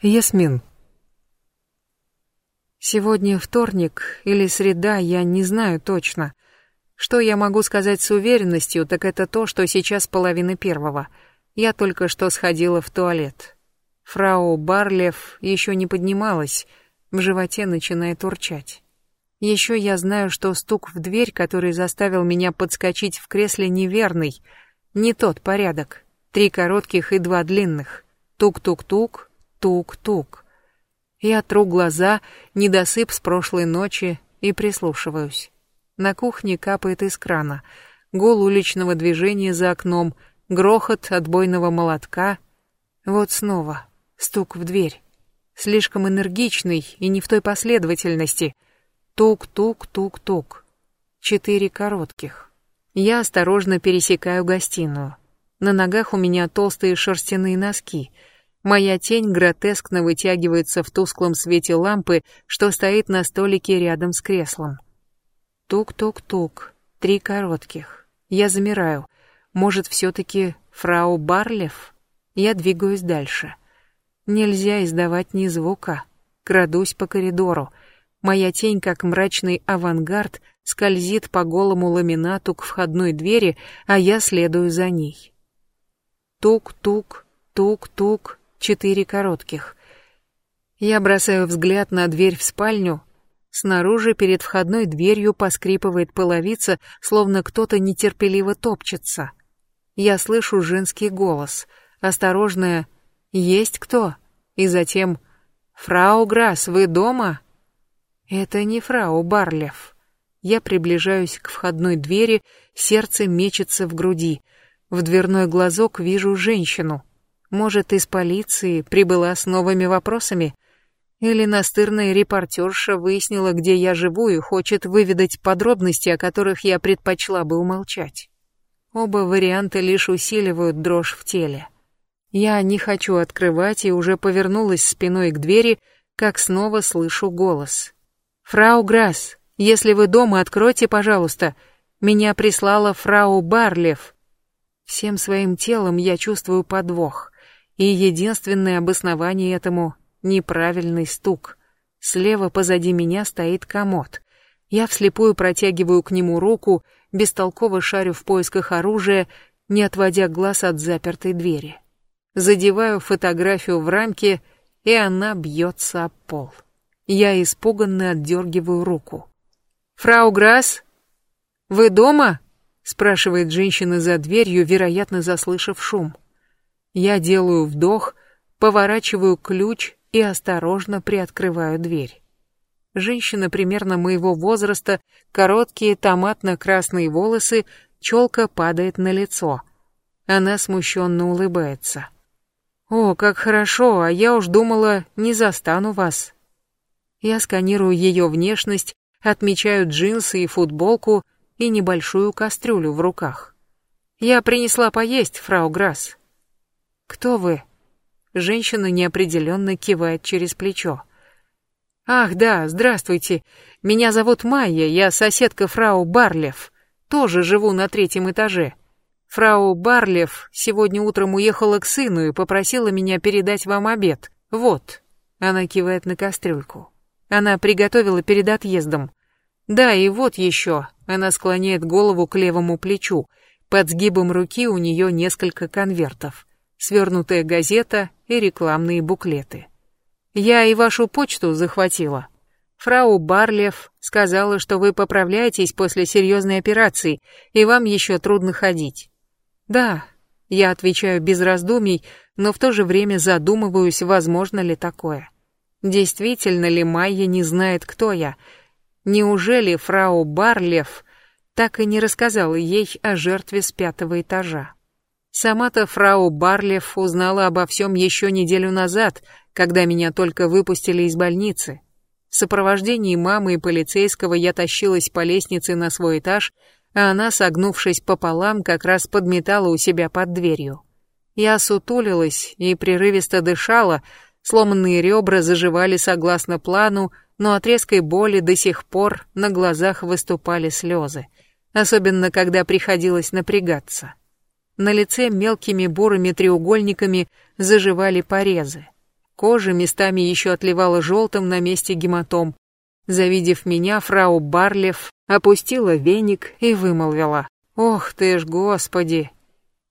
Ясмин. Сегодня вторник или среда, я не знаю точно. Что я могу сказать с уверенностью, так это то, что сейчас половина первого. Я только что сходила в туалет. Фрау Барлев еще не поднималась, в животе начинает урчать. Еще я знаю, что стук в дверь, который заставил меня подскочить в кресле, неверный, не тот порядок. Три коротких и два длинных. Тук-тук-тук, Тук-тук. Я тру глаза, недосып с прошлой ночи и прислушиваюсь. На кухне капает из крана. Гул уличного движения за окном, грохот отбойного молотка. Вот снова стук в дверь. Слишком энергичный и не в той последовательности. Тук-тук-тук-тук. Четыре коротких. Я осторожно пересекаю гостиную. На ногах у меня толстые шерстяные носки — Моя тень гротескно вытягивается в тусклом свете лампы, что стоит на столике рядом с креслом. Тук-тук-тук. Три коротких. Я замираю. Может, все-таки фрау Барлев? Я двигаюсь дальше. Нельзя издавать ни звука. Крадусь по коридору. Моя тень, как мрачный авангард, скользит по голому ламинату к входной двери, а я следую за ней. Тук-тук, тук-тук, четыре коротких. Я бросаю взгляд на дверь в спальню. Снаружи перед входной дверью поскрипывает половица, словно кто-то нетерпеливо топчется. Я слышу женский голос, осторожное «Есть кто?» и затем «Фрау Грасс, вы дома?» Это не фрау Барлев. Я приближаюсь к входной двери, сердце мечется в груди. В дверной глазок вижу женщину. Может, из полиции прибыла с новыми вопросами? Или настырная репортерша выяснила, где я живу и хочет выведать подробности, о которых я предпочла бы умолчать? Оба варианта лишь усиливают дрожь в теле. Я не хочу открывать и уже повернулась спиной к двери, как снова слышу голос. «Фрау Грасс, если вы дома, откройте, пожалуйста. Меня прислала фрау Барлев». Всем своим телом я чувствую подвох. И единственное обоснование этому — неправильный стук. Слева позади меня стоит комод. Я вслепую протягиваю к нему руку, бестолково шарю в поисках оружия, не отводя глаз от запертой двери. Задеваю фотографию в рамке, и она бьется об пол. Я испуганно отдергиваю руку. «Фрау Грасс, вы дома?» — спрашивает женщина за дверью, вероятно, заслышав шум. Я делаю вдох, поворачиваю ключ и осторожно приоткрываю дверь. Женщина примерно моего возраста, короткие томатно-красные волосы, челка падает на лицо. Она смущенно улыбается. «О, как хорошо, а я уж думала, не застану вас». Я сканирую ее внешность, отмечаю джинсы и футболку и небольшую кастрюлю в руках. «Я принесла поесть, фрау Грасс». «Кто вы?» Женщина неопределенно кивает через плечо. «Ах, да, здравствуйте. Меня зовут Майя, я соседка фрау Барлев. Тоже живу на третьем этаже. Фрау Барлев сегодня утром уехала к сыну и попросила меня передать вам обед. Вот». Она кивает на кастрюльку. Она приготовила перед отъездом. Да, и вот еще. Она склоняет голову к левому плечу. Под сгибом руки у нее несколько конвертов свернутая газета и рекламные буклеты. Я и вашу почту захватила. Фрау Барлев сказала, что вы поправляетесь после серьезной операции, и вам еще трудно ходить. Да, я отвечаю без раздумий, но в то же время задумываюсь, возможно ли такое. Действительно ли Майя не знает, кто я? Неужели фрау Барлев так и не рассказала ей о жертве с пятого этажа? Сама-то фрау Барлев узнала обо всем еще неделю назад, когда меня только выпустили из больницы. В сопровождении мамы и полицейского я тащилась по лестнице на свой этаж, а она, согнувшись пополам, как раз подметала у себя под дверью. Я сутулилась и прерывисто дышала, сломанные ребра заживали согласно плану, но от резкой боли до сих пор на глазах выступали слезы, особенно когда приходилось напрягаться. На лице мелкими бурыми треугольниками заживали порезы. Кожа местами еще отливала желтым на месте гематом. Завидев меня, фрау Барлев опустила веник и вымолвила. «Ох ты ж, господи!»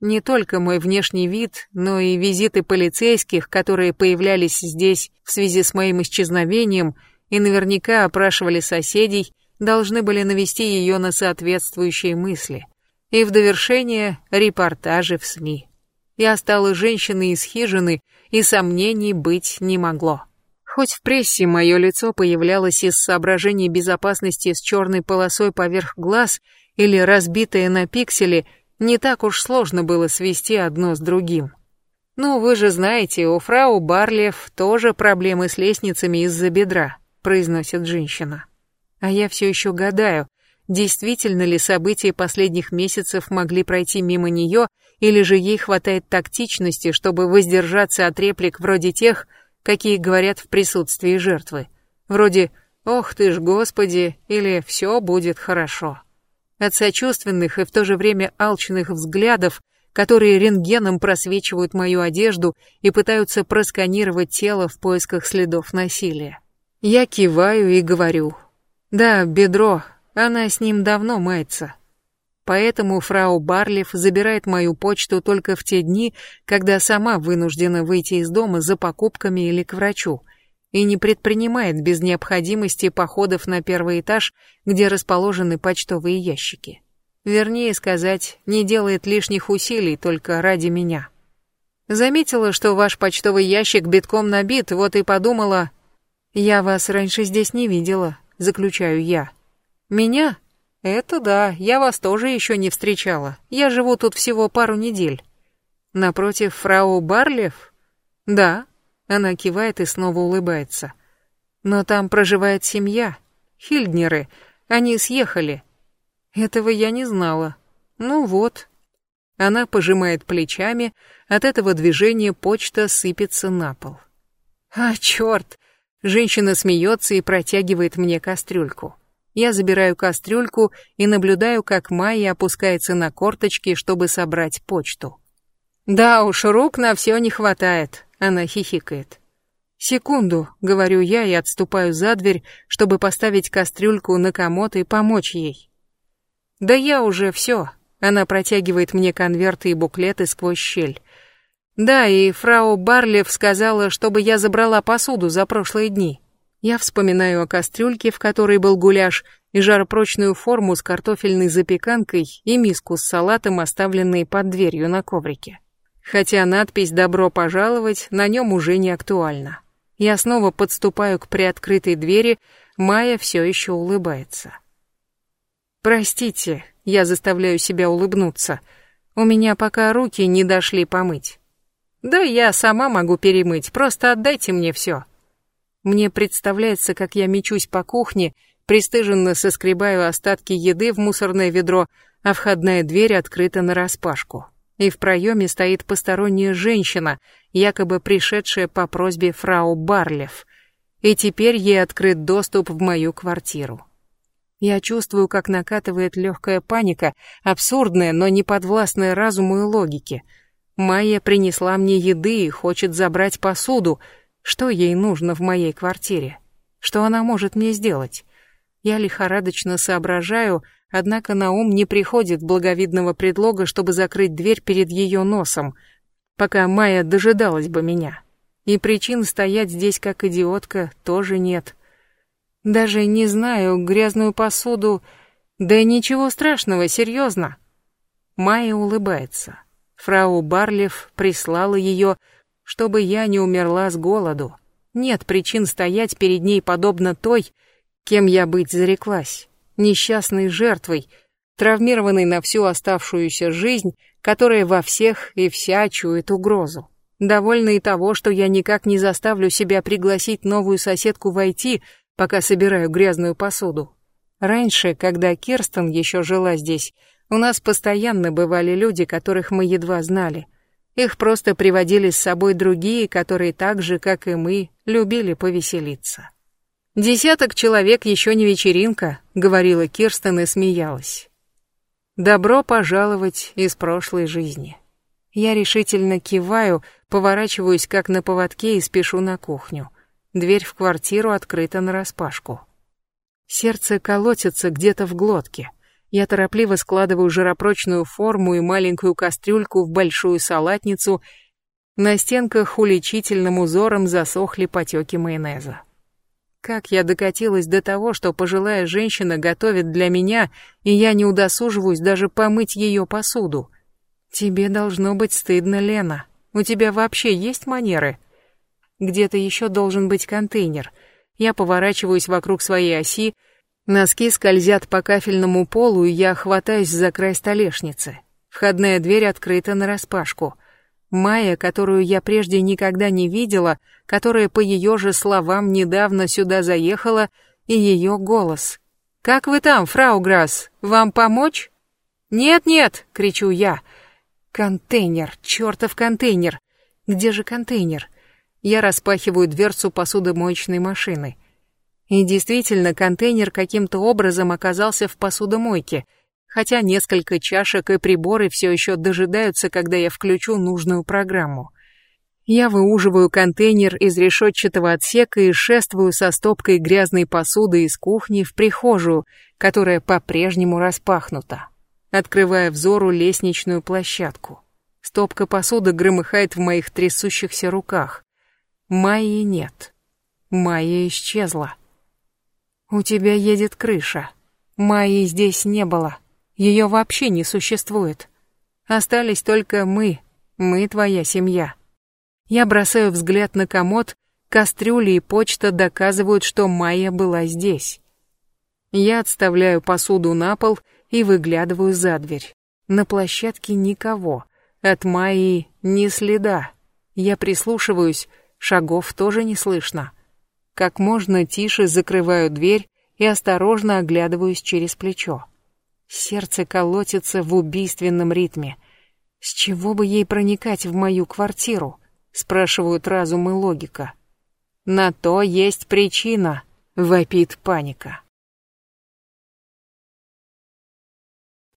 Не только мой внешний вид, но и визиты полицейских, которые появлялись здесь в связи с моим исчезновением и наверняка опрашивали соседей, должны были навести ее на соответствующие мысли. И в довершение репортажи в СМИ. Я стала женщиной из хижины, и сомнений быть не могло. Хоть в прессе мое лицо появлялось из соображений безопасности с черной полосой поверх глаз или разбитое на пиксели, не так уж сложно было свести одно с другим. Ну, вы же знаете, у фрау Барлев тоже проблемы с лестницами из-за бедра, произносит женщина. А я все еще гадаю, действительно ли события последних месяцев могли пройти мимо нее, или же ей хватает тактичности, чтобы воздержаться от реплик вроде тех, какие говорят в присутствии жертвы. Вроде «Ох ты ж, Господи!» или «Все будет хорошо». От сочувственных и в то же время алчных взглядов, которые рентгеном просвечивают мою одежду и пытаются просканировать тело в поисках следов насилия. Я киваю и говорю «Да, бедро, она с ним давно мается». Поэтому фрау Барлев забирает мою почту только в те дни, когда сама вынуждена выйти из дома за покупками или к врачу, и не предпринимает без необходимости походов на первый этаж, где расположены почтовые ящики. Вернее сказать, не делает лишних усилий только ради меня. Заметила, что ваш почтовый ящик битком набит, вот и подумала... Я вас раньше здесь не видела, заключаю я. Меня? «Это да, я вас тоже еще не встречала. Я живу тут всего пару недель». «Напротив фрау Барлев?» «Да». Она кивает и снова улыбается. «Но там проживает семья. Хильднеры. Они съехали». «Этого я не знала». «Ну вот». Она пожимает плечами, от этого движения почта сыпется на пол. «А, черт!» Женщина смеется и протягивает мне кастрюльку. Я забираю кастрюльку и наблюдаю, как Майя опускается на корточки, чтобы собрать почту. «Да уж, рук на все не хватает», — она хихикает. «Секунду», — говорю я и отступаю за дверь, чтобы поставить кастрюльку на комод и помочь ей. «Да я уже все», — она протягивает мне конверты и буклеты сквозь щель. «Да, и фрау Барлев сказала, чтобы я забрала посуду за прошлые дни». Я вспоминаю о кастрюльке, в которой был гуляш, и жаропрочную форму с картофельной запеканкой и миску с салатом, оставленные под дверью на коврике. Хотя надпись «Добро пожаловать» на нем уже не актуальна. Я снова подступаю к приоткрытой двери, Майя все еще улыбается. «Простите», — я заставляю себя улыбнуться, — «у меня пока руки не дошли помыть». «Да я сама могу перемыть, просто отдайте мне все», мне представляется, как я мечусь по кухне, пристыженно соскребаю остатки еды в мусорное ведро, а входная дверь открыта нараспашку. И в проеме стоит посторонняя женщина, якобы пришедшая по просьбе фрау Барлев. И теперь ей открыт доступ в мою квартиру. Я чувствую, как накатывает легкая паника, абсурдная, но не подвластная разуму и логике. Майя принесла мне еды и хочет забрать посуду — что ей нужно в моей квартире? Что она может мне сделать? Я лихорадочно соображаю, однако на ум не приходит благовидного предлога, чтобы закрыть дверь перед ее носом, пока Майя дожидалась бы меня. И причин стоять здесь как идиотка тоже нет. Даже не знаю, грязную посуду... Да ничего страшного, серьезно. Майя улыбается. Фрау Барлев прислала ее, чтобы я не умерла с голоду. Нет причин стоять перед ней подобно той, кем я быть зареклась, несчастной жертвой, травмированной на всю оставшуюся жизнь, которая во всех и вся чует угрозу. Довольна и того, что я никак не заставлю себя пригласить новую соседку войти, пока собираю грязную посуду. Раньше, когда Керстен еще жила здесь, у нас постоянно бывали люди, которых мы едва знали. Их просто приводили с собой другие, которые так же, как и мы, любили повеселиться. «Десяток человек еще не вечеринка», — говорила Кирстен и смеялась. «Добро пожаловать из прошлой жизни». Я решительно киваю, поворачиваюсь как на поводке и спешу на кухню. Дверь в квартиру открыта нараспашку. Сердце колотится где-то в глотке. Я торопливо складываю жиропрочную форму и маленькую кастрюльку в большую салатницу. На стенках уличительным узором засохли потеки майонеза. Как я докатилась до того, что пожилая женщина готовит для меня, и я не удосуживаюсь даже помыть ее посуду. Тебе должно быть стыдно, Лена. У тебя вообще есть манеры? Где-то еще должен быть контейнер. Я поворачиваюсь вокруг своей оси, Носки скользят по кафельному полу, и я хватаюсь за край столешницы. Входная дверь открыта нараспашку. Майя, которую я прежде никогда не видела, которая по ее же словам недавно сюда заехала, и ее голос. «Как вы там, фрау Грасс? Вам помочь?» «Нет-нет!» — кричу я. «Контейнер, чертов контейнер! Где же контейнер?» Я распахиваю дверцу посудомоечной машины. И действительно, контейнер каким-то образом оказался в посудомойке, хотя несколько чашек и приборы все еще дожидаются, когда я включу нужную программу. Я выуживаю контейнер из решетчатого отсека и шествую со стопкой грязной посуды из кухни в прихожую, которая по-прежнему распахнута, открывая взору лестничную площадку. Стопка посуды громыхает в моих трясущихся руках. Майи нет. Майя исчезла. «У тебя едет крыша. Майи здесь не было. Ее вообще не существует. Остались только мы, мы твоя семья». Я бросаю взгляд на комод, кастрюли и почта доказывают, что Майя была здесь. Я отставляю посуду на пол и выглядываю за дверь. На площадке никого. От Майи ни следа. Я прислушиваюсь, шагов тоже не слышно как можно тише закрываю дверь и осторожно оглядываюсь через плечо. Сердце колотится в убийственном ритме. С чего бы ей проникать в мою квартиру? Спрашивают разум и логика. На то есть причина, вопит паника.